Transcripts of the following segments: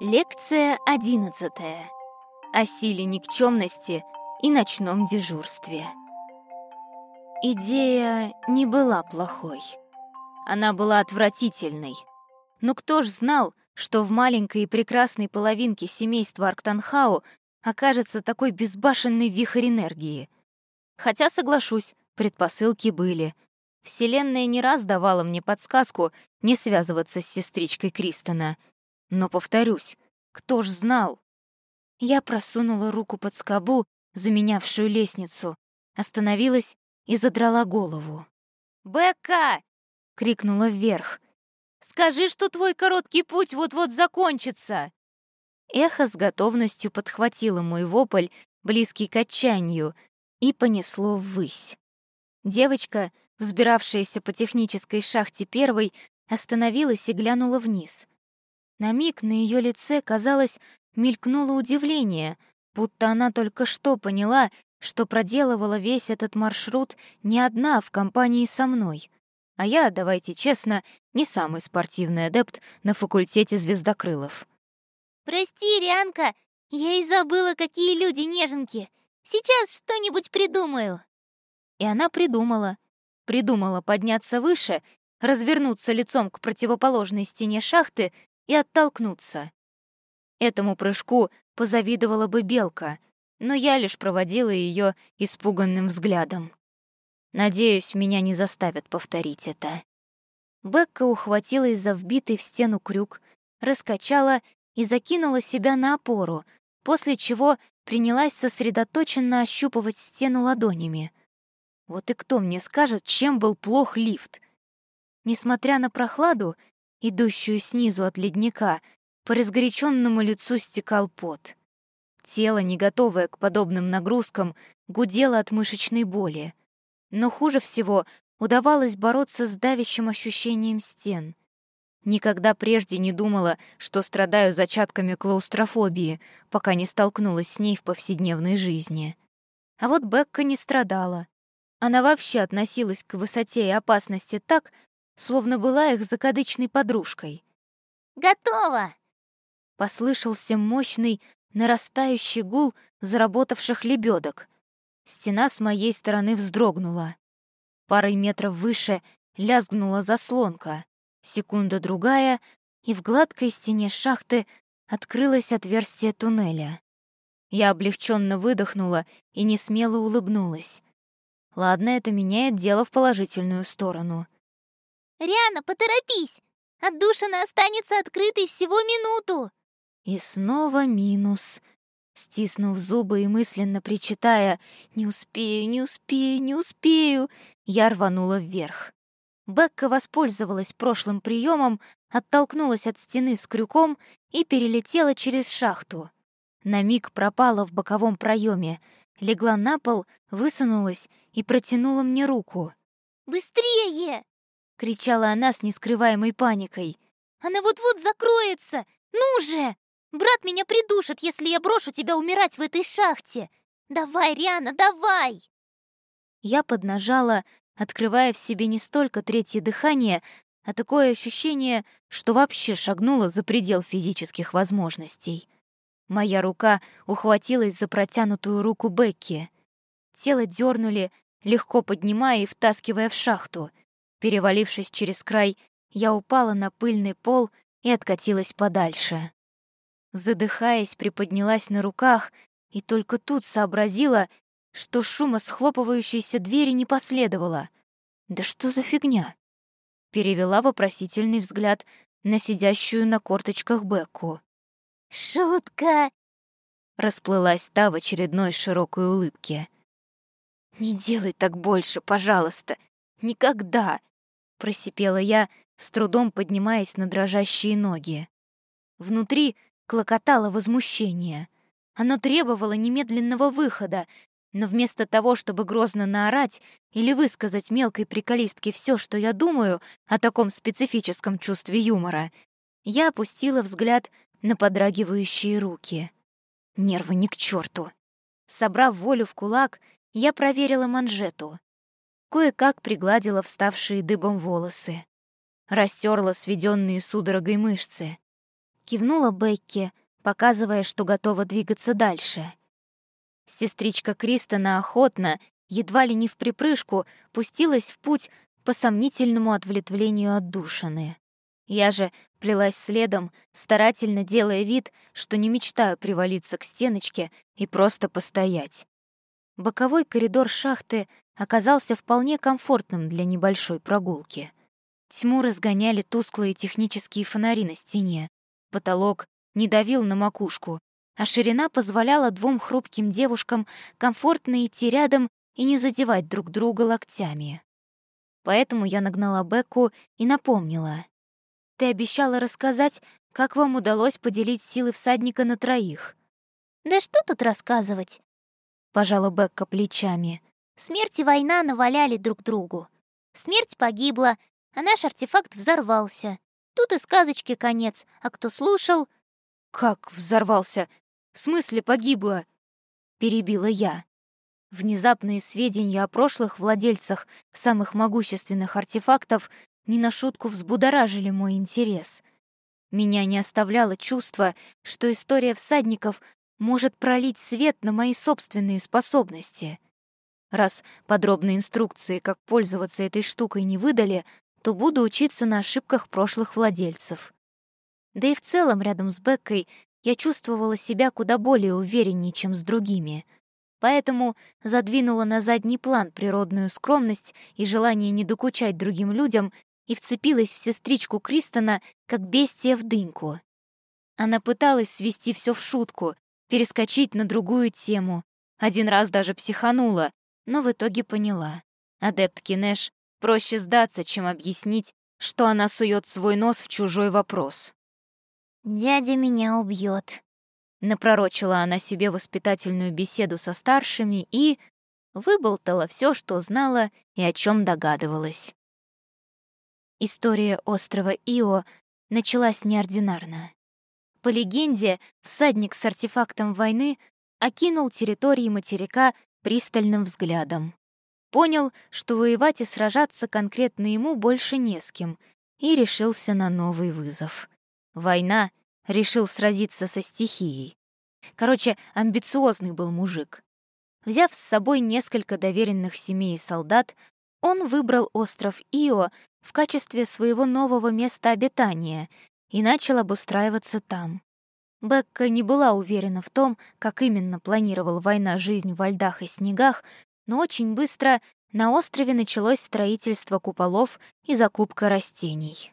Лекция одиннадцатая. О силе никчемности и ночном дежурстве. Идея не была плохой. Она была отвратительной. Но кто ж знал, что в маленькой и прекрасной половинке семейства Арктанхау окажется такой безбашенный вихрь энергии? Хотя, соглашусь, предпосылки были. Вселенная не раз давала мне подсказку не связываться с сестричкой Кристона — но, повторюсь, кто ж знал? Я просунула руку под скобу, заменявшую лестницу, остановилась и задрала голову. «Бекка!» — крикнула вверх. «Скажи, что твой короткий путь вот-вот закончится!» Эхо с готовностью подхватило мой вопль, близкий к отчаянию, и понесло ввысь. Девочка, взбиравшаяся по технической шахте первой, остановилась и глянула вниз. На миг на ее лице, казалось, мелькнуло удивление, будто она только что поняла, что проделывала весь этот маршрут не одна в компании со мной. А я, давайте честно, не самый спортивный адепт на факультете звездокрылов. «Прости, Рианка, я и забыла, какие люди неженки. Сейчас что-нибудь придумаю». И она придумала. Придумала подняться выше, развернуться лицом к противоположной стене шахты и оттолкнуться. Этому прыжку позавидовала бы белка, но я лишь проводила ее испуганным взглядом. Надеюсь, меня не заставят повторить это. Бекка ухватилась за вбитый в стену крюк, раскачала и закинула себя на опору, после чего принялась сосредоточенно ощупывать стену ладонями. Вот и кто мне скажет, чем был плох лифт? Несмотря на прохладу, идущую снизу от ледника, по разгоряченному лицу стекал пот. Тело, не готовое к подобным нагрузкам, гудело от мышечной боли. Но хуже всего удавалось бороться с давящим ощущением стен. Никогда прежде не думала, что страдаю зачатками клаустрофобии, пока не столкнулась с ней в повседневной жизни. А вот Бекка не страдала. Она вообще относилась к высоте и опасности так, словно была их закадычной подружкой. «Готово!» Послышался мощный, нарастающий гул заработавших лебедок. Стена с моей стороны вздрогнула. Парой метров выше лязгнула заслонка. Секунда-другая, и в гладкой стене шахты открылось отверстие туннеля. Я облегченно выдохнула и несмело улыбнулась. Ладно, это меняет дело в положительную сторону. Риана, поторопись! Отдушина останется открытой всего минуту!» И снова минус. Стиснув зубы и мысленно причитая «Не успею, не успею, не успею!» я рванула вверх. Бекка воспользовалась прошлым приемом, оттолкнулась от стены с крюком и перелетела через шахту. На миг пропала в боковом проеме, легла на пол, высунулась и протянула мне руку. «Быстрее!» Кричала она с нескрываемой паникой. «Она вот-вот закроется! Ну же! Брат меня придушит, если я брошу тебя умирать в этой шахте! Давай, Риана, давай!» Я поднажала, открывая в себе не столько третье дыхание, а такое ощущение, что вообще шагнула за предел физических возможностей. Моя рука ухватилась за протянутую руку Бекки. Тело дернули, легко поднимая и втаскивая в шахту. Перевалившись через край, я упала на пыльный пол и откатилась подальше. Задыхаясь, приподнялась на руках и только тут сообразила, что шума схлопывающейся двери не последовало. «Да что за фигня?» Перевела вопросительный взгляд на сидящую на корточках Бекку. «Шутка!» Расплылась та в очередной широкой улыбке. «Не делай так больше, пожалуйста! Никогда!» Просипела я, с трудом поднимаясь на дрожащие ноги. Внутри клокотало возмущение. Оно требовало немедленного выхода, но вместо того, чтобы грозно наорать или высказать мелкой приколистке все, что я думаю о таком специфическом чувстве юмора, я опустила взгляд на подрагивающие руки. Нервы ни к черту. Собрав волю в кулак, я проверила манжету кое-как пригладила вставшие дыбом волосы, растерла сведенные судорогой мышцы. Кивнула Бекки, показывая, что готова двигаться дальше. Сестричка Кристона охотно, едва ли не в припрыжку, пустилась в путь по сомнительному отвлетвлению от душины. Я же плелась следом, старательно делая вид, что не мечтаю привалиться к стеночке и просто постоять. Боковой коридор шахты оказался вполне комфортным для небольшой прогулки. Тьму разгоняли тусклые технические фонари на стене. Потолок не давил на макушку, а ширина позволяла двум хрупким девушкам комфортно идти рядом и не задевать друг друга локтями. Поэтому я нагнала Бекку и напомнила. «Ты обещала рассказать, как вам удалось поделить силы всадника на троих». «Да что тут рассказывать?» — пожала Бекка плечами. «Смерть и война наваляли друг другу. Смерть погибла, а наш артефакт взорвался. Тут и сказочки конец, а кто слушал...» «Как взорвался? В смысле погибла?» — перебила я. Внезапные сведения о прошлых владельцах самых могущественных артефактов не на шутку взбудоражили мой интерес. Меня не оставляло чувство, что история всадников может пролить свет на мои собственные способности. Раз подробные инструкции, как пользоваться этой штукой, не выдали, то буду учиться на ошибках прошлых владельцев. Да и в целом рядом с Беккой я чувствовала себя куда более увереннее, чем с другими — Поэтому задвинула на задний план природную скромность и желание не докучать другим людям и вцепилась в сестричку Кристона, как бестия в дыньку. Она пыталась свести все в шутку, перескочить на другую тему. Один раз даже психанула, но в итоге поняла. Адепт Кинеш проще сдаться, чем объяснить, что она сует свой нос в чужой вопрос. «Дядя меня убьет, Напророчила она себе воспитательную беседу со старшими и выболтала все, что знала и о чем догадывалась. История острова Ио началась неординарно. По легенде, всадник с артефактом войны окинул территории материка пристальным взглядом. Понял, что воевать и сражаться конкретно ему больше не с кем, и решился на новый вызов. Война решил сразиться со стихией. Короче, амбициозный был мужик. Взяв с собой несколько доверенных семей и солдат, он выбрал остров Ио в качестве своего нового места обитания и начал обустраиваться там. Бекка не была уверена в том, как именно планировал война жизнь во льдах и снегах, но очень быстро на острове началось строительство куполов и закупка растений.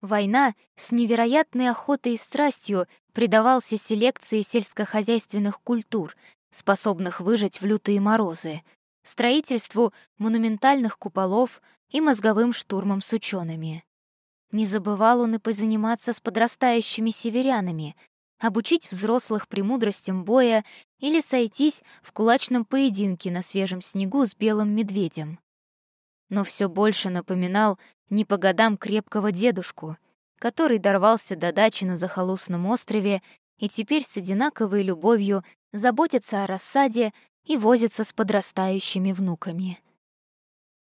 Война с невероятной охотой и страстью предавался селекции сельскохозяйственных культур, способных выжить в лютые морозы, строительству монументальных куполов и мозговым штурмом с учеными. Не забывал он и позаниматься с подрастающими северянами, обучить взрослых премудростям боя или сойтись в кулачном поединке на свежем снегу с белым медведем. Но все больше напоминал не по годам крепкого дедушку, который дорвался до дачи на захолустном острове и теперь с одинаковой любовью заботится о рассаде и возится с подрастающими внуками.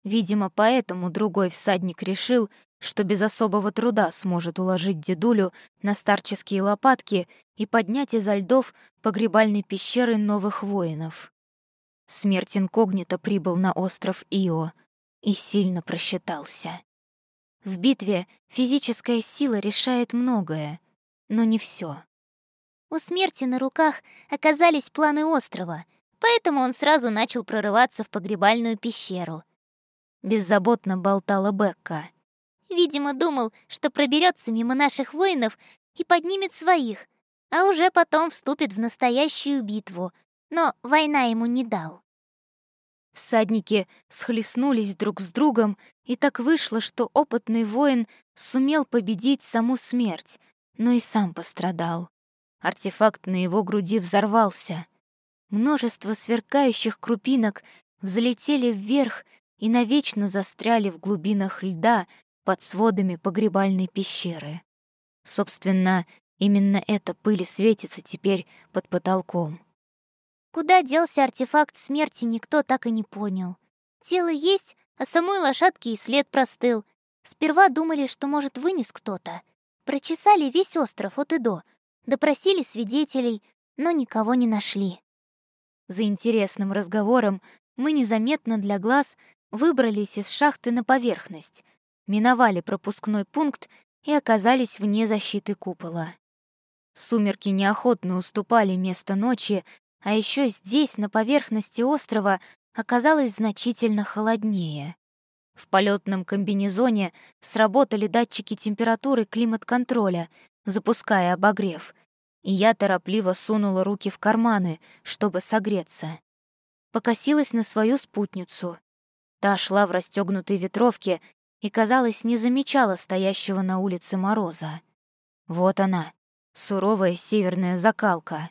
Видимо, поэтому другой всадник решил, что без особого труда сможет уложить дедулю на старческие лопатки и поднять изо льдов погребальной пещеры новых воинов. Смерть инкогнито прибыл на остров Ио и сильно просчитался. В битве физическая сила решает многое, но не все. У смерти на руках оказались планы острова, поэтому он сразу начал прорываться в погребальную пещеру. Беззаботно болтала Бекка. Видимо, думал, что проберется мимо наших воинов и поднимет своих, а уже потом вступит в настоящую битву, но война ему не дал. Всадники схлестнулись друг с другом, и так вышло, что опытный воин сумел победить саму смерть, но и сам пострадал. Артефакт на его груди взорвался. Множество сверкающих крупинок взлетели вверх и навечно застряли в глубинах льда под сводами погребальной пещеры. Собственно, именно эта пыль светится теперь под потолком. Куда делся артефакт смерти, никто так и не понял. Тело есть, а самой лошадки и след простыл. Сперва думали, что, может, вынес кто-то. прочесали весь остров от и до, допросили свидетелей, но никого не нашли. За интересным разговором мы незаметно для глаз выбрались из шахты на поверхность, миновали пропускной пункт и оказались вне защиты купола. Сумерки неохотно уступали место ночи, а еще здесь, на поверхности острова, оказалось значительно холоднее. В полетном комбинезоне сработали датчики температуры климат-контроля, запуская обогрев, и я торопливо сунула руки в карманы, чтобы согреться. Покосилась на свою спутницу. Та шла в расстегнутой ветровке и, казалось, не замечала стоящего на улице мороза. Вот она, суровая северная закалка.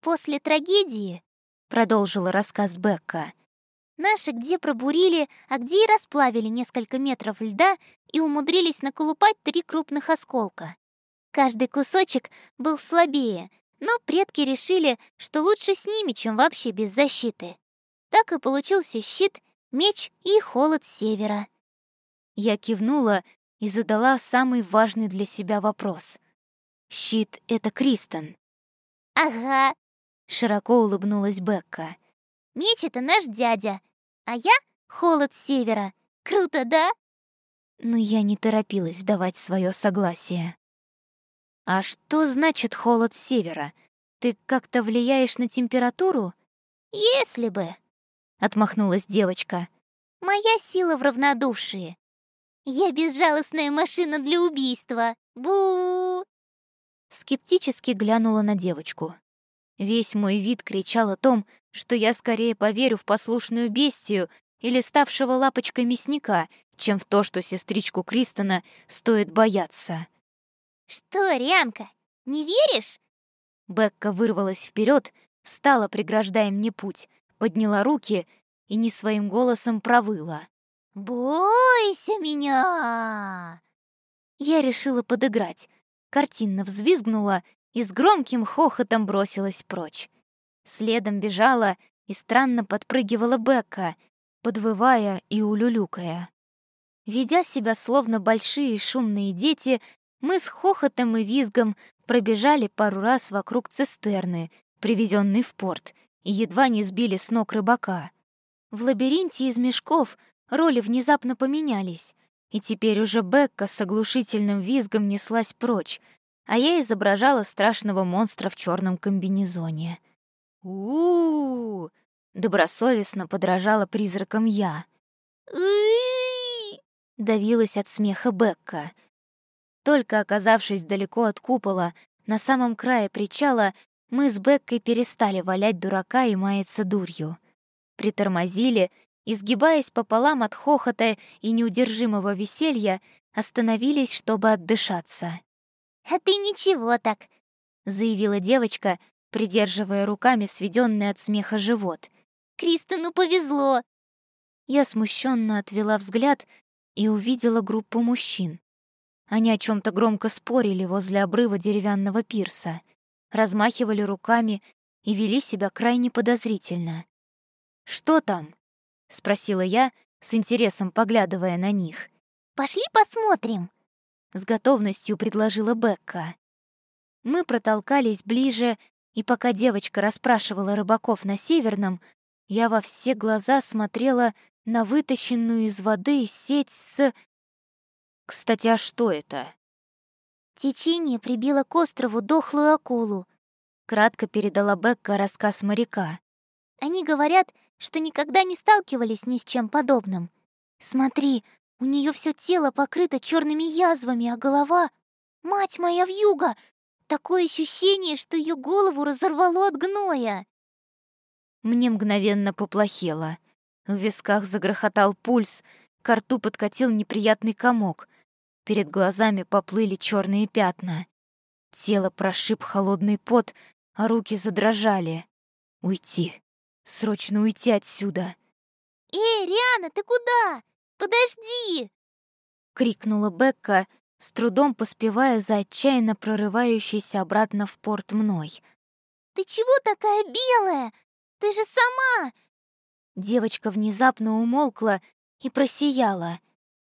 «После трагедии», — продолжила рассказ Бекка, «наши где пробурили, а где и расплавили несколько метров льда и умудрились наколупать три крупных осколка. Каждый кусочек был слабее, но предки решили, что лучше с ними, чем вообще без защиты. Так и получился щит, меч и холод севера. Я кивнула и задала самый важный для себя вопрос. «Щит — это Кристен?» «Ага», — широко улыбнулась Бекка. «Меч — это наш дядя, а я — холод севера. Круто, да?» Но я не торопилась давать свое согласие. «А что значит холод севера? Ты как-то влияешь на температуру?» «Если бы», — отмахнулась девочка. «Моя сила в равнодушии. «Я безжалостная машина для убийства! бу Скептически глянула на девочку. Весь мой вид кричал о том, что я скорее поверю в послушную бестию или ставшего лапочкой мясника, чем в то, что сестричку Кристона стоит бояться. «Что, Рианка, не веришь?» Бекка вырвалась вперед, встала, преграждая мне путь, подняла руки и не своим голосом провыла. «Бойся меня!» Я решила подыграть, картинно взвизгнула и с громким хохотом бросилась прочь. Следом бежала и странно подпрыгивала Бекка, подвывая и улюлюкая. Ведя себя словно большие шумные дети, мы с хохотом и визгом пробежали пару раз вокруг цистерны, привезенной в порт, и едва не сбили с ног рыбака. В лабиринте из мешков роли внезапно поменялись, и теперь уже Бекка с оглушительным визгом неслась прочь, а я изображала страшного монстра в черном комбинезоне. у у, добросовестно подражала призракам я. давилась от смеха Бекка. Только оказавшись далеко от купола, на самом крае причала, мы с Беккой перестали валять дурака и маяться дурью. Притормозили изгибаясь пополам от хохота и неудержимого веселья, остановились, чтобы отдышаться. «А ты ничего так», — заявила девочка, придерживая руками сведенный от смеха живот. «Кристону повезло!» Я смущенно отвела взгляд и увидела группу мужчин. Они о чем то громко спорили возле обрыва деревянного пирса, размахивали руками и вели себя крайне подозрительно. «Что там?» — спросила я, с интересом поглядывая на них. «Пошли посмотрим», — с готовностью предложила Бекка. Мы протолкались ближе, и пока девочка расспрашивала рыбаков на Северном, я во все глаза смотрела на вытащенную из воды сеть с... Кстати, а что это? Течение прибило к острову дохлую акулу. Кратко передала Бекка рассказ моряка. Они говорят, что никогда не сталкивались ни с чем подобным. Смотри, у нее все тело покрыто черными язвами, а голова... Мать моя вьюга! Такое ощущение, что ее голову разорвало от гноя. Мне мгновенно поплохело. В висках загрохотал пульс, к рту подкатил неприятный комок. Перед глазами поплыли черные пятна. Тело прошиб холодный пот, а руки задрожали. Уйти. Срочно уйти отсюда!» «Эй, Риана, ты куда? Подожди!» — крикнула Бекка, с трудом поспевая за отчаянно прорывающейся обратно в порт мной. «Ты чего такая белая? Ты же сама!» Девочка внезапно умолкла и просияла.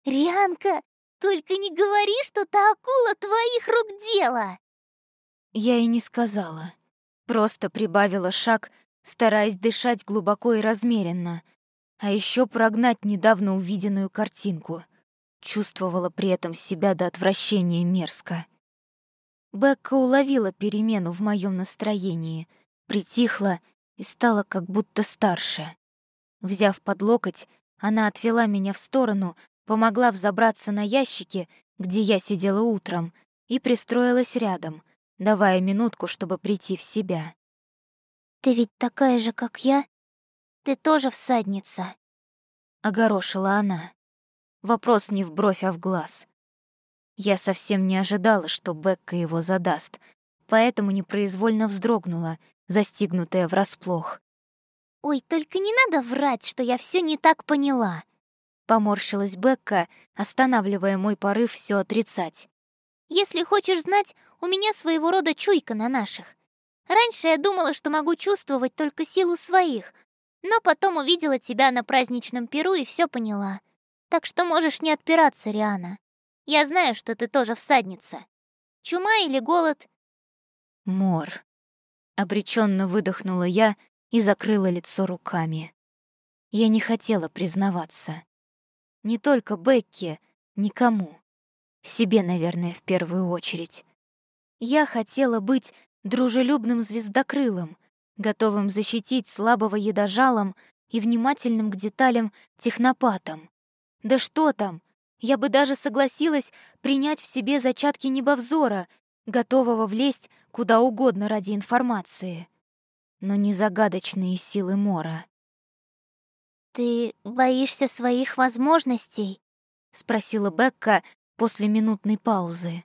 «Рианка, Только не говори, что та акула твоих рук дело!» Я и не сказала. Просто прибавила шаг, стараясь дышать глубоко и размеренно, а еще прогнать недавно увиденную картинку. Чувствовала при этом себя до отвращения мерзко. Бекка уловила перемену в моем настроении, притихла и стала как будто старше. Взяв под локоть, она отвела меня в сторону, помогла взобраться на ящики, где я сидела утром, и пристроилась рядом, давая минутку, чтобы прийти в себя. «Ты ведь такая же, как я? Ты тоже всадница?» — огорошила она. Вопрос не в бровь, а в глаз. Я совсем не ожидала, что Бекка его задаст, поэтому непроизвольно вздрогнула, застигнутая врасплох. «Ой, только не надо врать, что я все не так поняла!» Поморщилась Бекка, останавливая мой порыв все отрицать. «Если хочешь знать, у меня своего рода чуйка на наших. Раньше я думала, что могу чувствовать только силу своих, но потом увидела тебя на праздничном перу и все поняла. Так что можешь не отпираться, Риана. Я знаю, что ты тоже всадница. Чума или голод?» «Мор», — обреченно выдохнула я, и закрыла лицо руками. Я не хотела признаваться. Не только Бекке, никому. Себе, наверное, в первую очередь. Я хотела быть дружелюбным звездокрылом, готовым защитить слабого едожалом и внимательным к деталям технопатом. Да что там, я бы даже согласилась принять в себе зачатки небовзора, готового влезть куда угодно ради информации но не загадочные силы Мора. «Ты боишься своих возможностей?» — спросила Бекка после минутной паузы.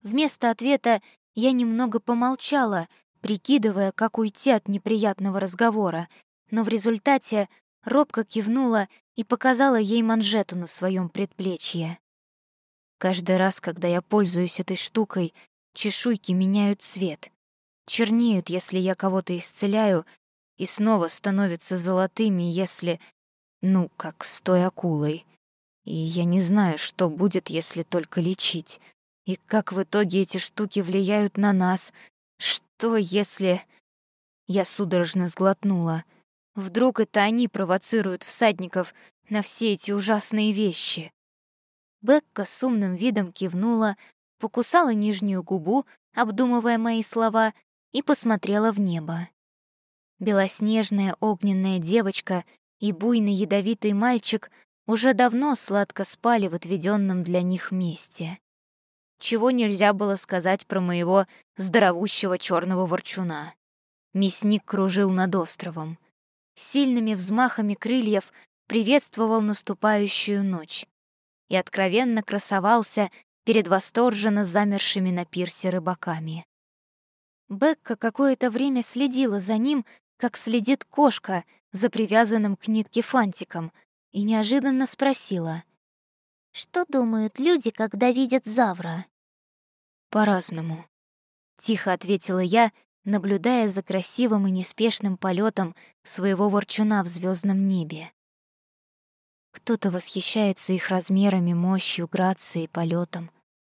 Вместо ответа я немного помолчала, прикидывая, как уйти от неприятного разговора, но в результате робко кивнула и показала ей манжету на своем предплечье. Каждый раз, когда я пользуюсь этой штукой, чешуйки меняют цвет чернеют, если я кого-то исцеляю, и снова становятся золотыми, если... Ну, как с той акулой. И я не знаю, что будет, если только лечить. И как в итоге эти штуки влияют на нас. Что, если... Я судорожно сглотнула. Вдруг это они провоцируют всадников на все эти ужасные вещи? Бекка с умным видом кивнула, покусала нижнюю губу, обдумывая мои слова, и посмотрела в небо. Белоснежная огненная девочка и буйный ядовитый мальчик уже давно сладко спали в отведенном для них месте. Чего нельзя было сказать про моего здоровущего черного ворчуна. Мясник кружил над островом. Сильными взмахами крыльев приветствовал наступающую ночь и откровенно красовался перед восторженно замершими на пирсе рыбаками. Бекка какое-то время следила за ним, как следит кошка за привязанным к нитке фантиком, и неожиданно спросила. «Что думают люди, когда видят Завра?» «По-разному», — тихо ответила я, наблюдая за красивым и неспешным полетом своего ворчуна в звездном небе. Кто-то восхищается их размерами, мощью, грацией, полетом,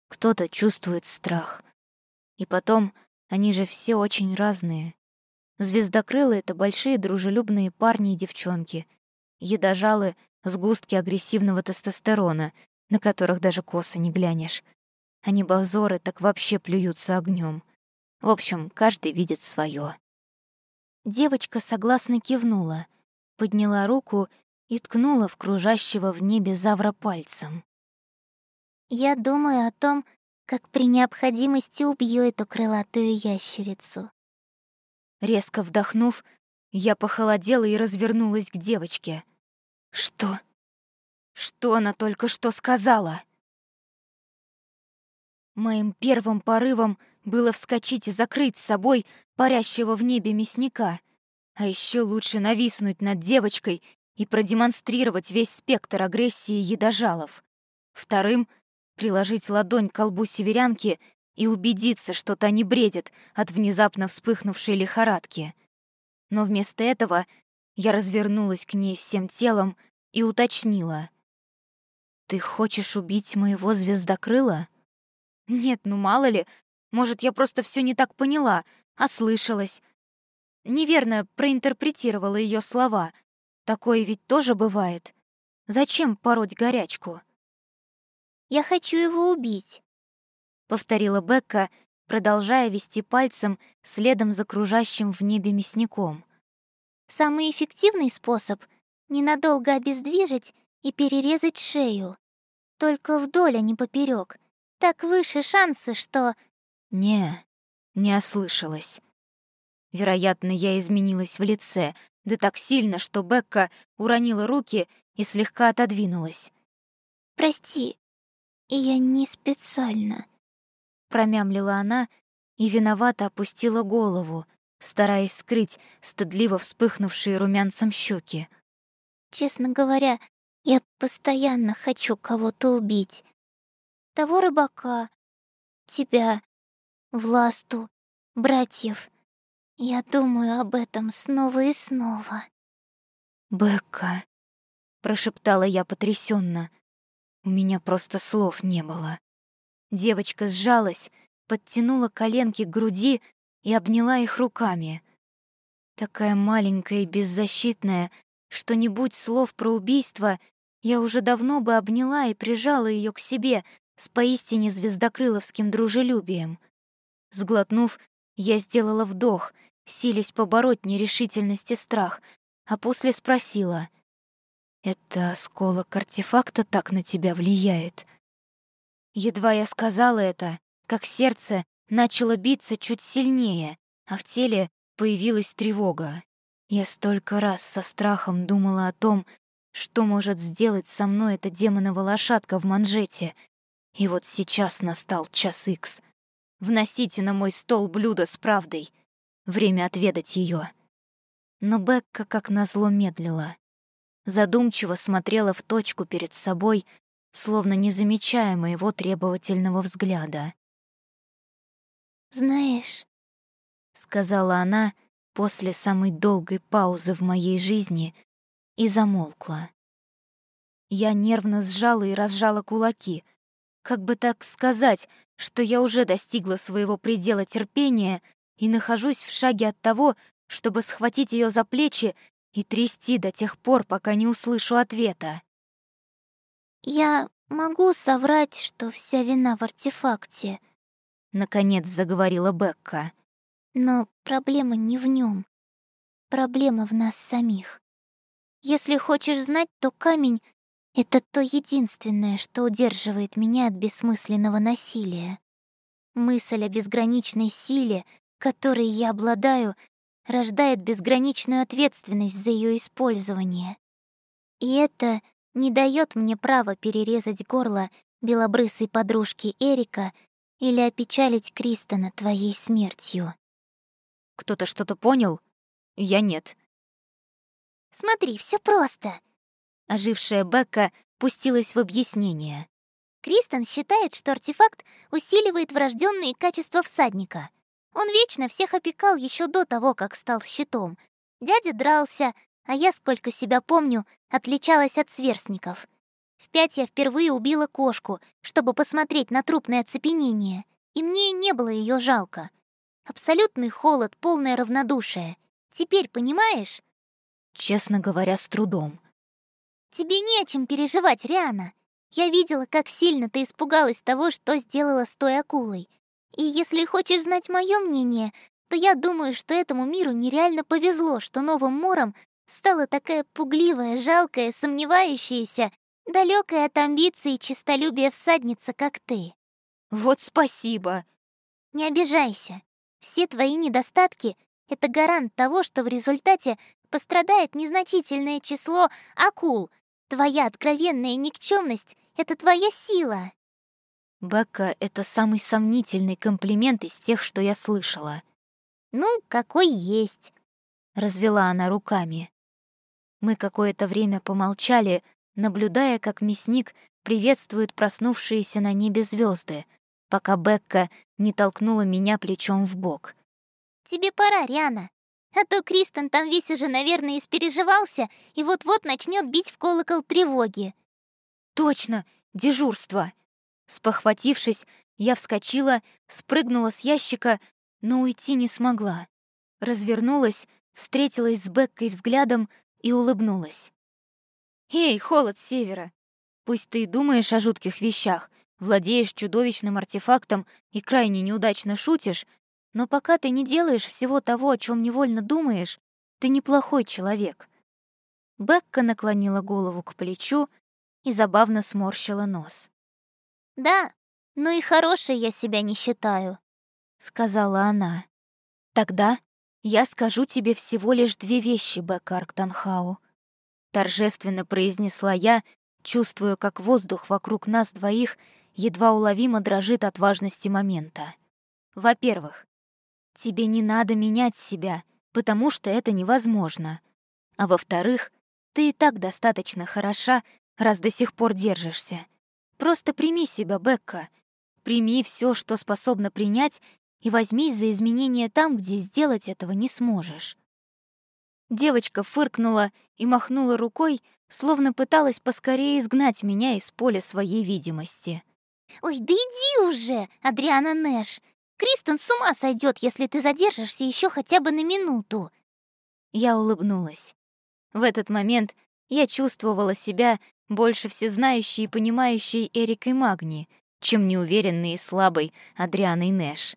кто-то чувствует страх. И потом они же все очень разные. Звездокрылы — это большие дружелюбные парни и девчонки. Едожалы — сгустки агрессивного тестостерона, на которых даже косы не глянешь. А небозоры так вообще плюются огнем. В общем, каждый видит свое. Девочка согласно кивнула, подняла руку и ткнула в кружащего в небе завра пальцем. «Я думаю о том, как при необходимости убью эту крылатую ящерицу. Резко вдохнув, я похолодела и развернулась к девочке. Что? Что она только что сказала? Моим первым порывом было вскочить и закрыть с собой парящего в небе мясника, а еще лучше нависнуть над девочкой и продемонстрировать весь спектр агрессии едожалов. Вторым приложить ладонь к колбу северянки и убедиться, что та не бредит от внезапно вспыхнувшей лихорадки. Но вместо этого я развернулась к ней всем телом и уточнила. Ты хочешь убить моего звездокрыла? Нет, ну мало ли, может, я просто все не так поняла, ослышалась. Неверно проинтерпретировала ее слова. Такое ведь тоже бывает. Зачем пороть горячку? «Я хочу его убить», — повторила Бекка, продолжая вести пальцем следом за кружащим в небе мясником. «Самый эффективный способ — ненадолго обездвижить и перерезать шею. Только вдоль, а не поперек. Так выше шансы, что...» «Не, не ослышалась. Вероятно, я изменилась в лице, да так сильно, что Бекка уронила руки и слегка отодвинулась. «Прости, я не специально», — промямлила она и виновато опустила голову, стараясь скрыть стыдливо вспыхнувшие румянцем щеки. «Честно говоря, я постоянно хочу кого-то убить. Того рыбака, тебя, Власту, братьев. Я думаю об этом снова и снова». «Бекка», — прошептала я потрясенно. У меня просто слов не было. Девочка сжалась, подтянула коленки к груди и обняла их руками. Такая маленькая и беззащитная, что не будь слов про убийство, я уже давно бы обняла и прижала ее к себе с поистине звездокрыловским дружелюбием. Сглотнув, я сделала вдох, силясь побороть нерешительность и страх, а после спросила — это осколок артефакта так на тебя влияет. Едва я сказала это, как сердце начало биться чуть сильнее, а в теле появилась тревога. Я столько раз со страхом думала о том, что может сделать со мной эта демонова лошадка в манжете. И вот сейчас настал час икс. Вносите на мой стол блюдо с правдой. Время отведать ее. Но Бекка, как назло, медлила задумчиво смотрела в точку перед собой, словно не замечая моего требовательного взгляда. «Знаешь», — сказала она после самой долгой паузы в моей жизни и замолкла. Я нервно сжала и разжала кулаки, как бы так сказать, что я уже достигла своего предела терпения и нахожусь в шаге от того, чтобы схватить ее за плечи и трясти до тех пор, пока не услышу ответа. «Я могу соврать, что вся вина в артефакте», — наконец заговорила Бекка. «Но проблема не в нем. Проблема в нас самих. Если хочешь знать, то камень — это то единственное, что удерживает меня от бессмысленного насилия. Мысль о безграничной силе, которой я обладаю, рождает безграничную ответственность за ее использование. И это не дает мне права перерезать горло белобрысой подружки Эрика или опечалить Кристона твоей смертью. Кто-то что-то понял? Я нет. Смотри, все просто. Ожившая Бекка пустилась в объяснение. Кристон считает, что артефакт усиливает врожденные качества всадника. Он вечно всех опекал еще до того, как стал щитом. Дядя дрался, а я, сколько себя помню, отличалась от сверстников. В пять я впервые убила кошку, чтобы посмотреть на трупное оцепенение, и мне не было ее жалко. Абсолютный холод, полное равнодушие. Теперь понимаешь? Честно говоря, с трудом. Тебе не о чем переживать, Риана. Я видела, как сильно ты испугалась того, что сделала с той акулой. И если хочешь знать мое мнение, то я думаю, что этому миру нереально повезло, что новым мором стала такая пугливая, жалкая, сомневающаяся, далекая от амбиций и честолюбия всадница, как ты. Вот спасибо. Не обижайся. Все твои недостатки — это гарант того, что в результате пострадает незначительное число акул. Твоя откровенная никчемность — это твоя сила. Бекка — это самый сомнительный комплимент из тех, что я слышала. «Ну, какой есть», — развела она руками. Мы какое-то время помолчали, наблюдая, как мясник приветствует проснувшиеся на небе звезды, пока Бекка не толкнула меня плечом в бок. «Тебе пора, Риана, а то Кристен там весь уже, наверное, испереживался и вот-вот начнет бить в колокол тревоги». «Точно! Дежурство. Спохватившись, я вскочила, спрыгнула с ящика, но уйти не смогла. Развернулась, встретилась с Беккой взглядом и улыбнулась. «Эй, холод севера! Пусть ты и думаешь о жутких вещах, владеешь чудовищным артефактом и крайне неудачно шутишь, но пока ты не делаешь всего того, о чем невольно думаешь, ты неплохой человек». Бекка наклонила голову к плечу и забавно сморщила нос. «Да, но и хорошей я себя не считаю», — сказала она. «Тогда я скажу тебе всего лишь две вещи, Бекка Арктанхау», — торжественно произнесла я, чувствуя, как воздух вокруг нас двоих едва уловимо дрожит от важности момента. Во-первых, тебе не надо менять себя, потому что это невозможно. А во-вторых, ты и так достаточно хороша, раз до сих пор держишься. Просто прими себя, Бекка. Прими все, что способна принять, и возьмись за изменения там, где сделать этого не сможешь. Девочка фыркнула и махнула рукой, словно пыталась поскорее изгнать меня из поля своей видимости. «Ой, да иди уже, Адриана Нэш! Кристен с ума сойдет, если ты задержишься еще хотя бы на минуту!» Я улыбнулась. В этот момент я чувствовала себя больше всезнающей и понимающей Эрикой Магни, чем неуверенной и слабой Адрианой Нэш.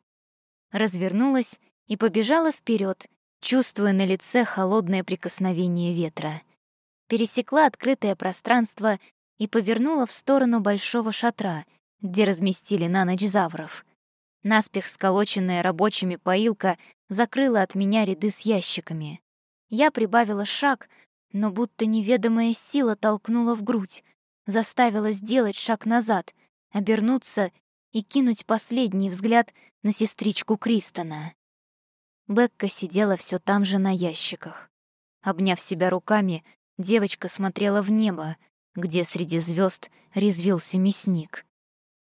Развернулась и побежала вперед, чувствуя на лице холодное прикосновение ветра. Пересекла открытое пространство и повернула в сторону большого шатра, где разместили на ночь завров. Наспех сколоченная рабочими поилка закрыла от меня ряды с ящиками. Я прибавила шаг, но будто неведомая сила толкнула в грудь, заставила сделать шаг назад, обернуться и кинуть последний взгляд на сестричку Кристона. Бекка сидела все там же на ящиках. Обняв себя руками, девочка смотрела в небо, где среди звезд резвился мясник.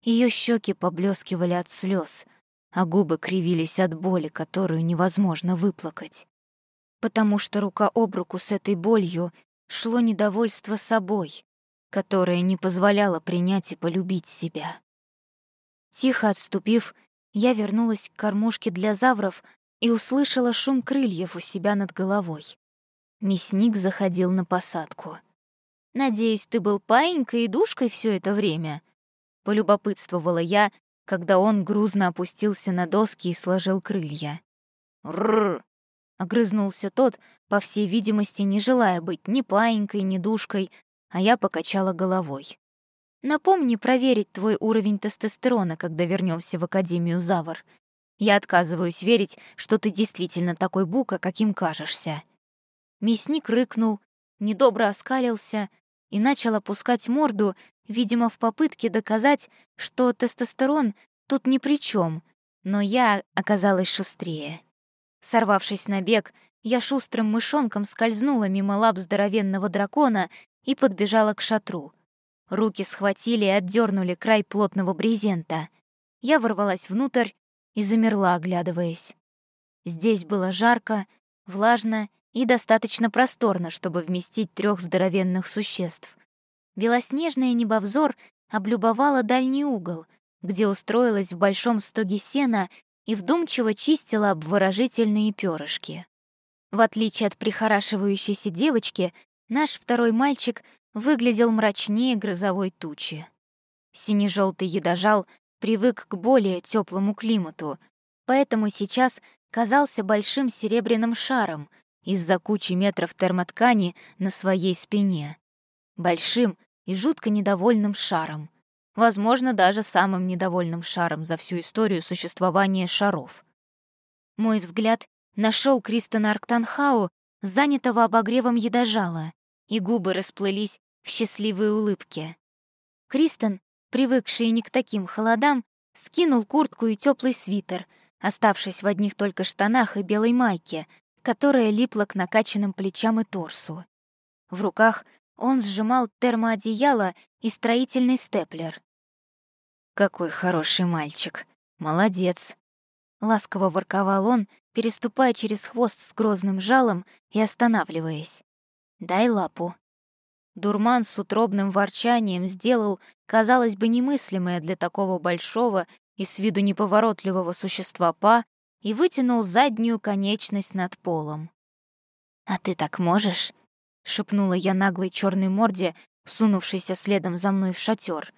Ее щеки поблескивали от слез, а губы кривились от боли, которую невозможно выплакать потому что рука об руку с этой болью шло недовольство собой, которое не позволяло принять и полюбить себя. Тихо отступив, я вернулась к кормушке для завров и услышала шум крыльев у себя над головой. Мясник заходил на посадку. «Надеюсь, ты был паинькой и душкой все это время?» — полюбопытствовала я, когда он грузно опустился на доски и сложил крылья. «Рррр!» Огрызнулся тот, по всей видимости, не желая быть ни паинькой, ни душкой, а я покачала головой. Напомни проверить твой уровень тестостерона, когда вернемся в Академию Завар. Я отказываюсь верить, что ты действительно такой бука, каким кажешься. Мясник рыкнул, недобро оскалился и начал опускать морду, видимо, в попытке доказать, что тестостерон тут ни при чем, но я оказалась шустрее. Сорвавшись на бег, я шустрым мышонком скользнула мимо лап здоровенного дракона и подбежала к шатру. Руки схватили и отдернули край плотного брезента. Я ворвалась внутрь и замерла, оглядываясь. Здесь было жарко, влажно и достаточно просторно, чтобы вместить трех здоровенных существ. Белоснежное небовзор облюбовало дальний угол, где устроилась в большом стоге сена и вдумчиво чистила обворожительные перышки. В отличие от прихорашивающейся девочки, наш второй мальчик выглядел мрачнее грозовой тучи. Сине-желтый едожал привык к более теплому климату, поэтому сейчас казался большим серебряным шаром из-за кучи метров термоткани на своей спине. Большим и жутко недовольным шаром, возможно, даже самым недовольным шаром за всю историю существования шаров. Мой взгляд нашел Кристона Арктанхау, занятого обогревом едожала, и губы расплылись в счастливой улыбке. Кристон, привыкший не к таким холодам, скинул куртку и теплый свитер, оставшись в одних только штанах и белой майке, которая липла к накачанным плечам и торсу. В руках он сжимал термоодеяло и строительный степлер. «Какой хороший мальчик! Молодец!» Ласково ворковал он, переступая через хвост с грозным жалом и останавливаясь. «Дай лапу». Дурман с утробным ворчанием сделал, казалось бы, немыслимое для такого большого и с виду неповоротливого существа па и вытянул заднюю конечность над полом. «А ты так можешь?» — шепнула я наглой черной морде, сунувшейся следом за мной в шатер.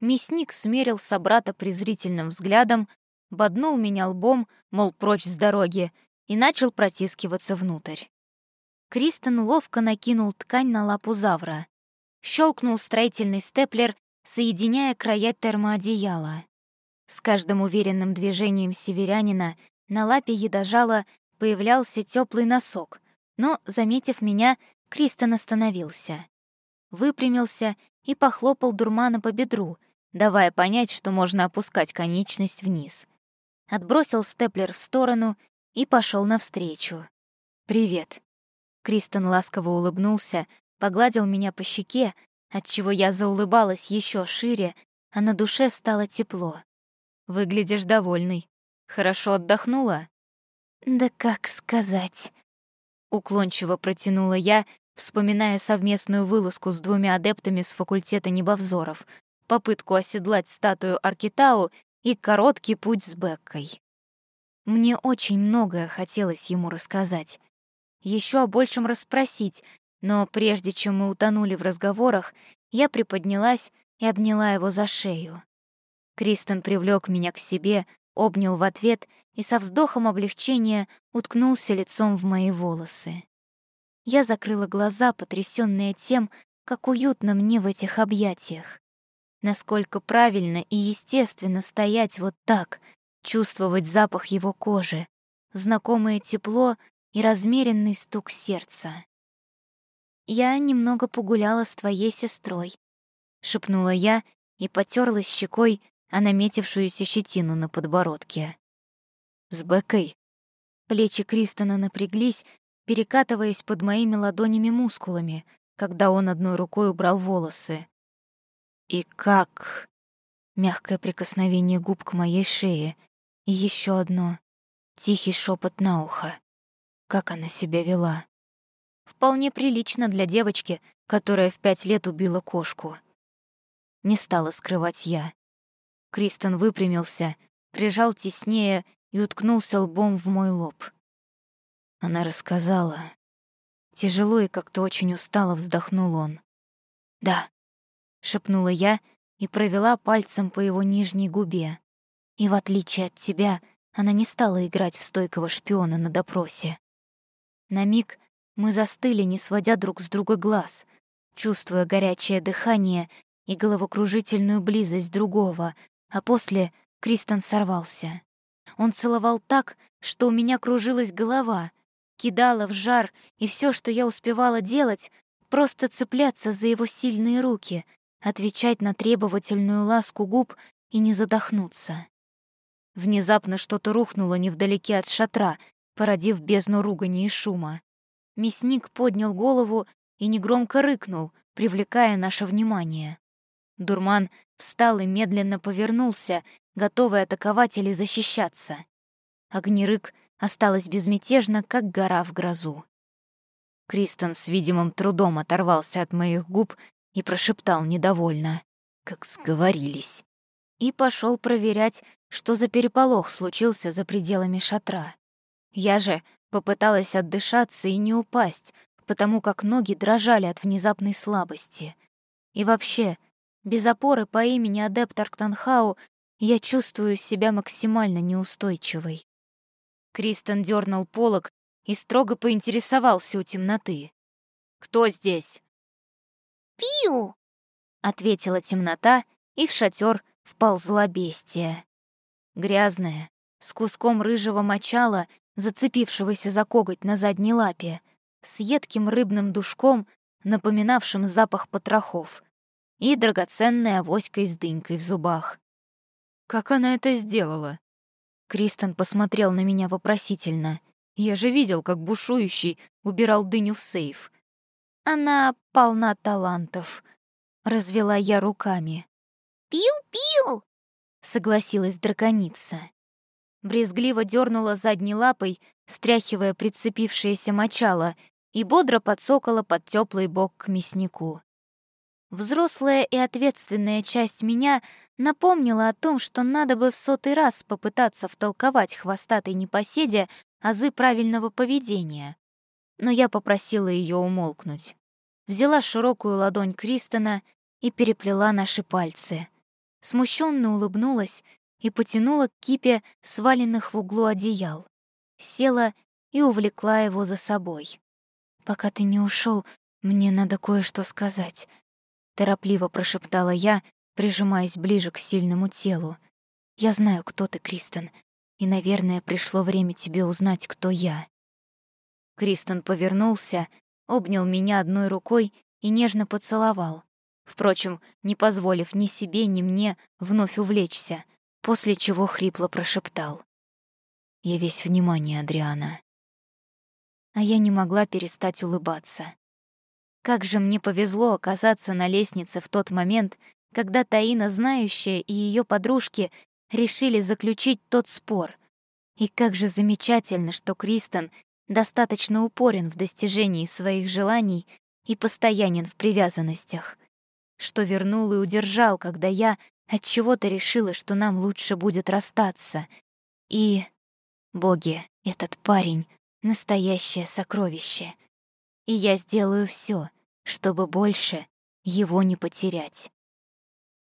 Мясник смерил собрата презрительным взглядом, боднул меня лбом, мол, прочь с дороги, и начал протискиваться внутрь. Кристен ловко накинул ткань на лапу завра. Щелкнул строительный степлер, соединяя края термоодеяла. С каждым уверенным движением северянина на лапе едожала появлялся теплый носок, но, заметив меня, Кристен остановился. Выпрямился и похлопал дурмана по бедру, давая понять, что можно опускать конечность вниз. Отбросил степлер в сторону и пошел навстречу. «Привет». Кристен ласково улыбнулся, погладил меня по щеке, отчего я заулыбалась еще шире, а на душе стало тепло. «Выглядишь довольный. Хорошо отдохнула?» «Да как сказать?» Уклончиво протянула я, вспоминая совместную вылазку с двумя адептами с факультета небовзоров, попытку оседлать статую Аркитау и короткий путь с Беккой. Мне очень многое хотелось ему рассказать. Еще о большем расспросить, но прежде чем мы утонули в разговорах, я приподнялась и обняла его за шею. Кристен привлек меня к себе, обнял в ответ и со вздохом облегчения уткнулся лицом в мои волосы. Я закрыла глаза, потрясённая тем, как уютно мне в этих объятиях. Насколько правильно и естественно стоять вот так, чувствовать запах его кожи, знакомое тепло и размеренный стук сердца. «Я немного погуляла с твоей сестрой», — шепнула я и потерлась щекой о наметившуюся щетину на подбородке. «С Бекой?» Плечи Кристона напряглись, перекатываясь под моими ладонями мускулами, когда он одной рукой убрал волосы. И как? Мягкое прикосновение губ к моей шее. И еще одно. Тихий шепот на ухо. Как она себя вела. Вполне прилично для девочки, которая в пять лет убила кошку. Не стала скрывать я. Кристен выпрямился, прижал теснее и уткнулся лбом в мой лоб. Она рассказала. Тяжело и как-то очень устало вздохнул он. «Да, — шепнула я и провела пальцем по его нижней губе. И в отличие от тебя, она не стала играть в стойкого шпиона на допросе. На миг мы застыли, не сводя друг с друга глаз, чувствуя горячее дыхание и головокружительную близость другого, а после Кристен сорвался. Он целовал так, что у меня кружилась голова, кидала в жар, и все, что я успевала делать, просто цепляться за его сильные руки, отвечать на требовательную ласку губ и не задохнуться. Внезапно что-то рухнуло невдалеке от шатра, породив бездну ругани и шума. Мясник поднял голову и негромко рыкнул, привлекая наше внимание. Дурман встал и медленно повернулся, готовый атаковать или защищаться. Огнерык осталась безмятежно, как гора в грозу. Кристен с видимым трудом оторвался от моих губ и прошептал недовольно, как сговорились, и пошел проверять, что за переполох случился за пределами шатра. Я же попыталась отдышаться и не упасть, потому как ноги дрожали от внезапной слабости. И вообще, без опоры по имени Адепт Арктанхау я чувствую себя максимально неустойчивой. Кристен дернул полог и строго поинтересовался у темноты. «Кто здесь?» «Пиу!» — ответила темнота, и в шатер вползла бестия. Грязная, с куском рыжего мочала, зацепившегося за коготь на задней лапе, с едким рыбным душком, напоминавшим запах потрохов, и драгоценной авоськой с дынькой в зубах. «Как она это сделала?» Кристен посмотрел на меня вопросительно. Я же видел, как бушующий убирал дыню в сейф. Она полна талантов. Развела я руками. «Пиу-пиу!» — согласилась драконица. Брезгливо дернула задней лапой, стряхивая прицепившееся мочало, и бодро подсокала под теплый бок к мяснику. Взрослая и ответственная часть меня напомнила о том, что надо бы в сотый раз попытаться втолковать хвостатой непоседе азы правильного поведения. Но я попросила ее умолкнуть. Взяла широкую ладонь Кристона и переплела наши пальцы. Смущенно улыбнулась и потянула к кипе сваленных в углу одеял. Села и увлекла его за собой. «Пока ты не ушел, мне надо кое-что сказать», — торопливо прошептала я, прижимаясь ближе к сильному телу. «Я знаю, кто ты, Кристен, и, наверное, пришло время тебе узнать, кто я». Кристен повернулся, обнял меня одной рукой и нежно поцеловал, впрочем, не позволив ни себе, ни мне вновь увлечься, после чего хрипло прошептал. «Я весь внимание, Адриана». А я не могла перестать улыбаться. Как же мне повезло оказаться на лестнице в тот момент, когда Таина знающая и ее подружки решили заключить тот спор. И как же замечательно, что Кристен достаточно упорен в достижении своих желаний и постоянен в привязанностях, что вернул и удержал, когда я от чего-то решила, что нам лучше будет расстаться. И, боги, этот парень — настоящее сокровище. И я сделаю все, чтобы больше его не потерять.